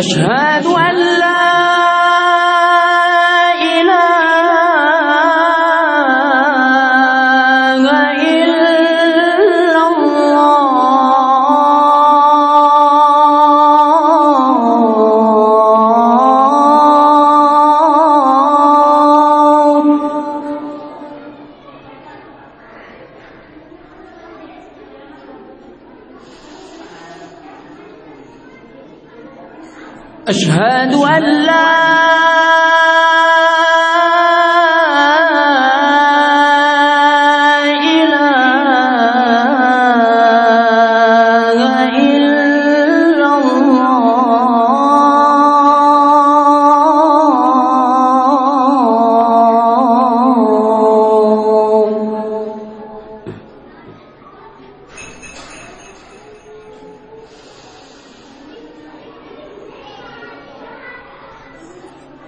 أشهد أن لا أشهد أن لا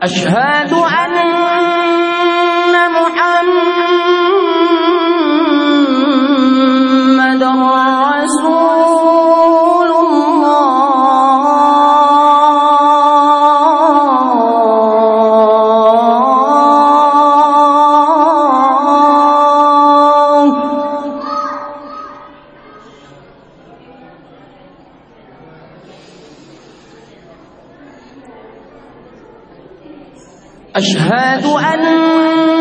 أشهد أن أشهد أن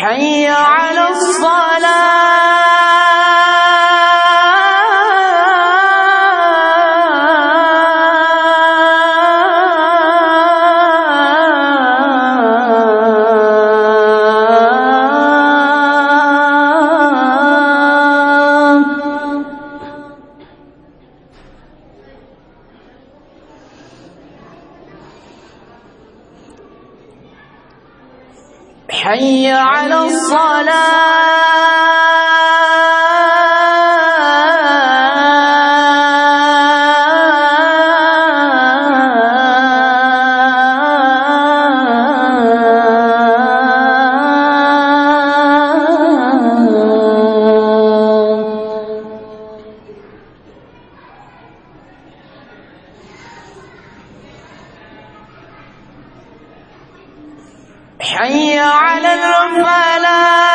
حي على الصلاة. حي على الصلاة. حي على الفلاح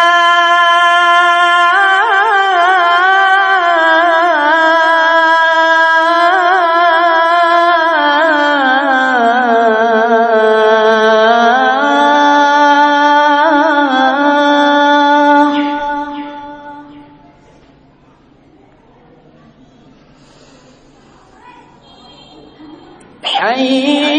حي